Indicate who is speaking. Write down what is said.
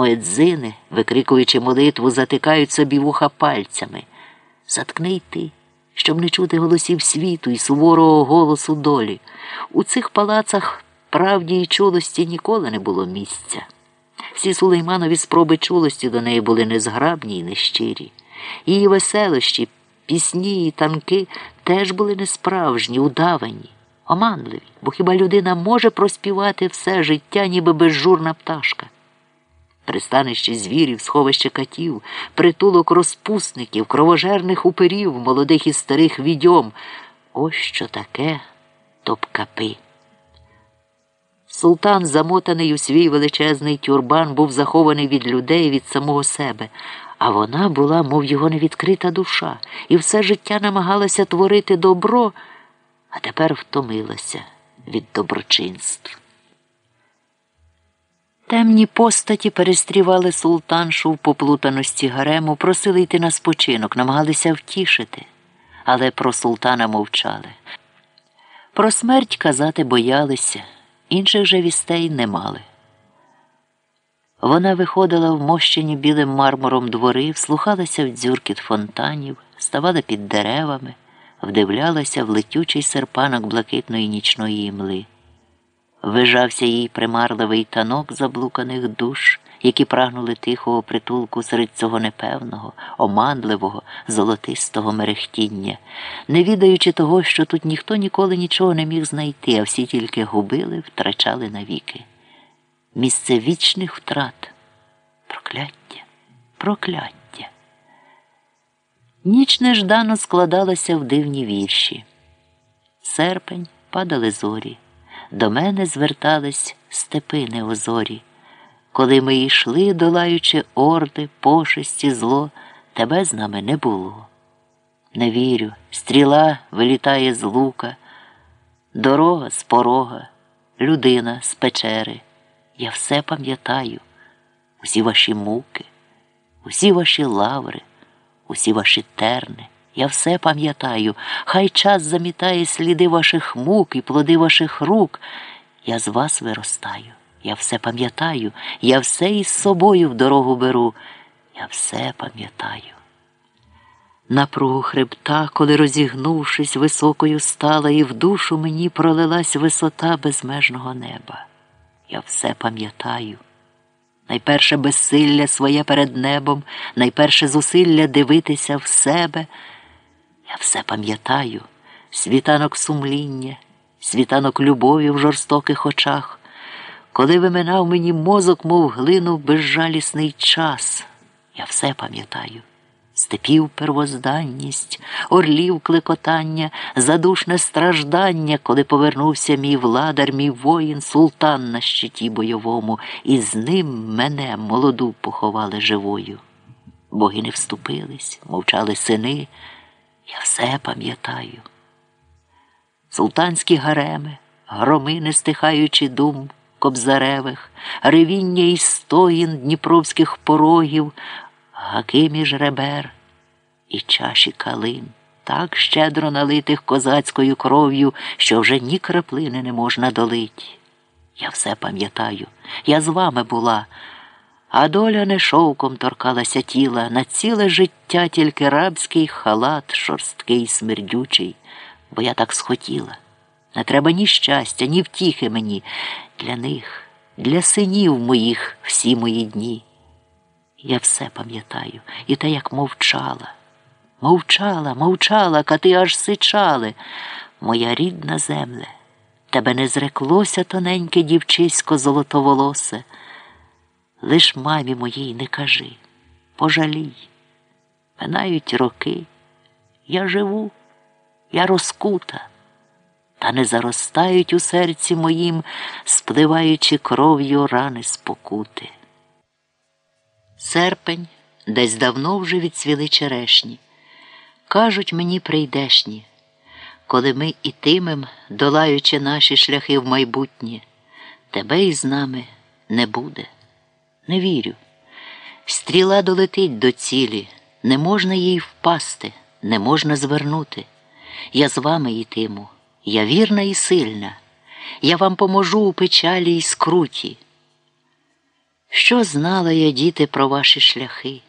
Speaker 1: Моедзини, викрикуючи молитву, затикають собі вуха пальцями. Заткни й ти, щоб не чути голосів світу і суворого голосу долі. У цих палацах правді і чулості ніколи не було місця. Всі сулейманові спроби чулості до неї були незграбні і нещирі. Її веселощі, пісні і танки теж були несправжні, удавані, оманливі, бо хіба людина може проспівати все життя, ніби безжурна пташка? Пристанище звірів, сховище катів, притулок розпусників, кровожерних уперів, молодих і старих відьом. Ось що таке топкапи. Султан, замотаний у свій величезний тюрбан, був захований від людей від самого себе, а вона була, мов його невідкрита душа, і все життя намагалася творити добро, а тепер втомилася від доброчинств. Темні постаті перестрівали султаншу в поплутаності гарему, просили йти на спочинок, намагалися втішити, але про султана мовчали. Про смерть казати боялися, інших же вістей не мали. Вона виходила в мощені білим мармуром двори, вслухалася в дзюркіт фонтанів, ставала під деревами, вдивлялася в летючий серпанок блакитної нічної імли. Вижався їй примарливий танок заблуканих душ, які прагнули тихого притулку серед цього непевного, оманливого, золотистого мерехтіння, не відаючи того, що тут ніхто ніколи нічого не міг знайти, а всі тільки губили, втрачали навіки. Місце вічних втрат, прокляття, прокляття. Ніч неждано складалася в дивні вірші. Серпень падали зорі до мене звертались степи неозорі. Коли ми йшли, долаючи орди, пошесті, зло, тебе з нами не було. Не вірю, стріла вилітає з лука, дорога з порога, людина з печери. Я все пам'ятаю, усі ваші муки, усі ваші лаври, усі ваші терни. Я все пам'ятаю, хай час замітає сліди ваших мук і плоди ваших рук. Я з вас виростаю, я все пам'ятаю, я все із собою в дорогу беру, я все пам'ятаю. Напругу хребта, коли розігнувшись, високою стала, і в душу мені пролилась висота безмежного неба. Я все пам'ятаю найперше безсилля своє перед небом, найперше зусилля дивитися в себе. Я все пам'ятаю, світанок сумління, світанок любові в жорстоких очах, коли виминав мені мозок, мов глинув безжалісний час. Я все пам'ятаю. Степів первозданність, орлів клекотання, задушне страждання, коли повернувся мій владар, мій воїн, султан на щиті бойовому, і з ним мене молоду поховали живою. Боги не вступились, мовчали сини. Я все пам'ятаю. Султанські гареми, громи, не стихаючи дум кобзаревих, ревіння і стоїн дніпровських порогів, гаки між ребер і чаші калин, так щедро налитих козацькою кров'ю, що вже ні краплини не можна долить. Я все пам'ятаю, я з вами була. А доля не шовком торкалася тіла, на ціле життя тільки рабський халат, шорсткий, смердючий, бо я так схотіла. Не треба ні щастя, ні втіхи мені. Для них, для синів моїх всі мої дні. Я все пам'ятаю, і те, як мовчала. Мовчала, мовчала, кати аж сичали. Моя рідна земле, тебе не зреклося тоненьке дівчисько золотоволосе. Лиш мамі моїй не кажи, пожалій. Минають роки, я живу, я розкута, та не заростають у серці моїм, спливаючи кров'ю рани спокути. Серпень десь давно вже відцвіли черешні. Кажуть мені прийдешні, коли ми ітимем, долаючи наші шляхи в майбутнє, тебе із нами не буде не вірю. Стріла долетить до цілі, не можна їй впасти, не можна звернути. Я з вами йтиму, я вірна і сильна, я вам поможу у печалі і скруті. Що знала я, діти, про ваші шляхи?